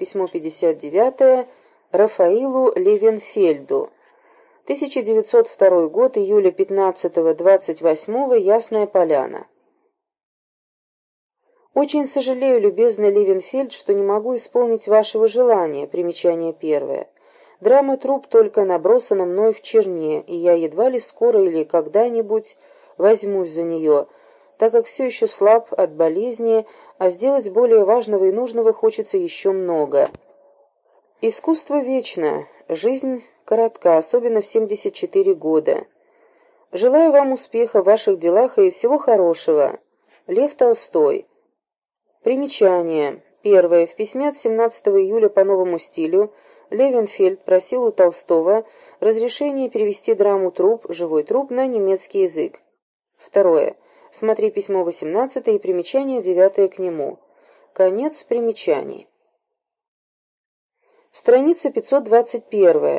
Письмо 59 Рафаилу Левенфельду. 1902 год, июля 15-28, Ясная Поляна. Очень сожалею, любезный Ливенфельд, что не могу исполнить вашего желания. Примечание первое. Драма труп только набросана мной в черне, и я едва ли скоро или когда-нибудь возьмусь за нее, так как все еще слаб от болезни, а сделать более важного и нужного хочется еще много. Искусство вечно, жизнь коротка, особенно в 74 года. Желаю вам успеха в ваших делах и всего хорошего. Лев Толстой. Примечание. Первое. В письме от 17 июля по новому стилю Левенфельд просил у Толстого разрешения перевести драму «Труп», «Живой труп» на немецкий язык. Второе. Смотри письмо 18 и примечание 9 к нему. Конец примечаний. Страница 521.